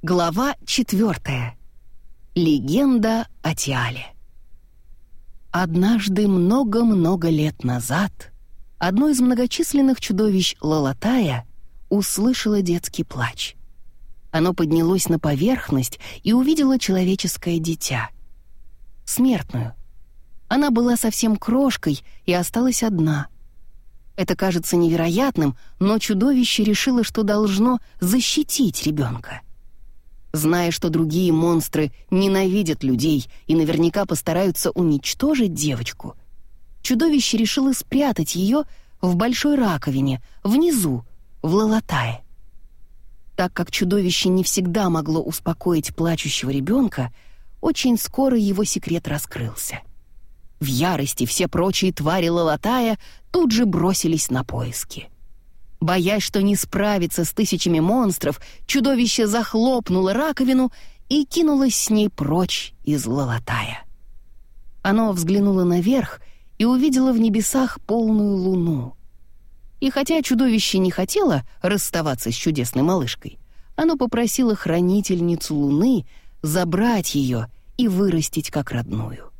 Глава четвертая. Легенда о Тиале. Однажды много-много лет назад одно из многочисленных чудовищ Лалатая услышало детский плач. Оно поднялось на поверхность и увидело человеческое дитя. Смертную. Она была совсем крошкой и осталась одна. Это кажется невероятным, но чудовище решило, что должно защитить ребенка. Зная, что другие монстры ненавидят людей и наверняка постараются уничтожить девочку, чудовище решило спрятать ее в большой раковине, внизу, в Лалатае. Так как чудовище не всегда могло успокоить плачущего ребенка, очень скоро его секрет раскрылся. В ярости все прочие твари Лалатая тут же бросились на поиски. Боясь, что не справится с тысячами монстров, чудовище захлопнуло раковину и кинулось с ней прочь из Лалатая. Оно взглянуло наверх и увидело в небесах полную луну. И хотя чудовище не хотело расставаться с чудесной малышкой, оно попросило хранительницу луны забрать ее и вырастить как родную.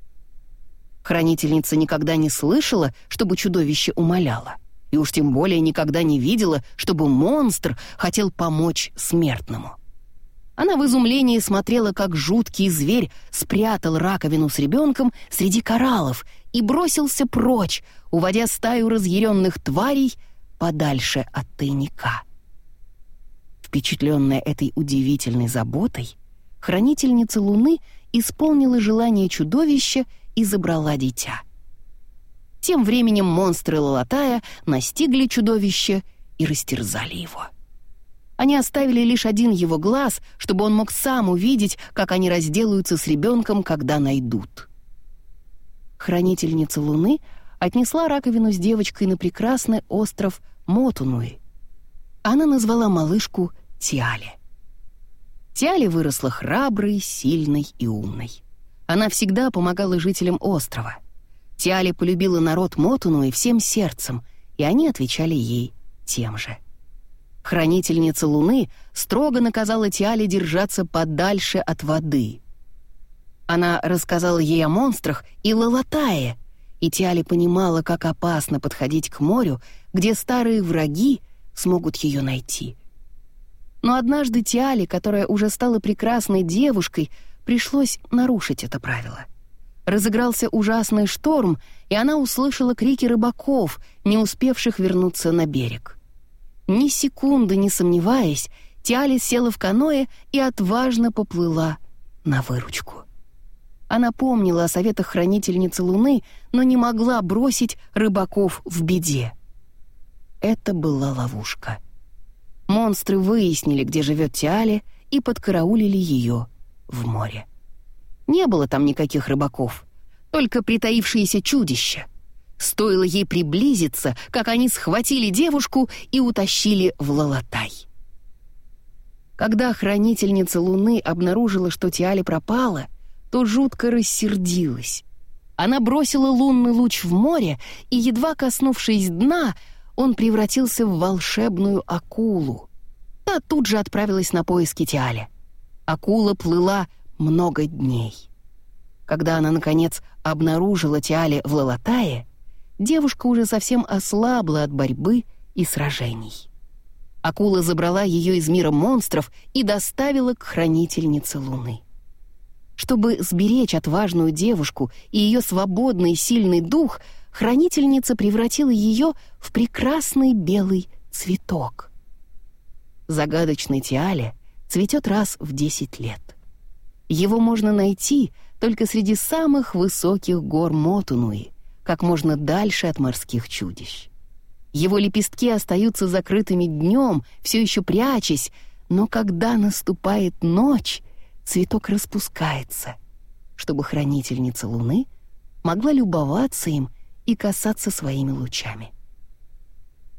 Хранительница никогда не слышала, чтобы чудовище умоляло — и уж тем более никогда не видела, чтобы монстр хотел помочь смертному. Она в изумлении смотрела, как жуткий зверь спрятал раковину с ребенком среди кораллов и бросился прочь, уводя стаю разъяренных тварей подальше от тайника. Впечатленная этой удивительной заботой, хранительница Луны исполнила желание чудовища и забрала дитя — тем временем монстры Лалатая настигли чудовище и растерзали его. Они оставили лишь один его глаз, чтобы он мог сам увидеть, как они разделаются с ребенком, когда найдут. Хранительница Луны отнесла раковину с девочкой на прекрасный остров Мотунуи. Она назвала малышку Тиале. Тиале выросла храброй, сильной и умной. Она всегда помогала жителям острова — Тиали полюбила народ Мотуну и всем сердцем, и они отвечали ей тем же. Хранительница Луны строго наказала Тиали держаться подальше от воды. Она рассказала ей о монстрах и Лалатае, и Тиали понимала, как опасно подходить к морю, где старые враги смогут ее найти. Но однажды Тиали, которая уже стала прекрасной девушкой, пришлось нарушить это правило — разыгрался ужасный шторм, и она услышала крики рыбаков, не успевших вернуться на берег. Ни секунды не сомневаясь, Тиали села в каное и отважно поплыла на выручку. Она помнила о советах хранительницы Луны, но не могла бросить рыбаков в беде. Это была ловушка. Монстры выяснили, где живет Тиали, и подкараулили ее в море. Не было там никаких рыбаков, только притаившиеся чудища. Стоило ей приблизиться, как они схватили девушку и утащили в Лалатай. Когда хранительница Луны обнаружила, что Тиали пропала, то жутко рассердилась. Она бросила лунный луч в море, и, едва коснувшись дна, он превратился в волшебную акулу. Та тут же отправилась на поиски Тиали. Акула плыла много дней. Когда она, наконец, обнаружила Тиале в Лалатае, девушка уже совсем ослабла от борьбы и сражений. Акула забрала ее из мира монстров и доставила к хранительнице Луны. Чтобы сберечь отважную девушку и ее свободный сильный дух, хранительница превратила ее в прекрасный белый цветок. Загадочный Тиале цветет раз в 10 лет. Его можно найти только среди самых высоких гор Мотунуи, как можно дальше от морских чудищ. Его лепестки остаются закрытыми днем, все еще прячась, но когда наступает ночь, цветок распускается, чтобы хранительница Луны могла любоваться им и касаться своими лучами.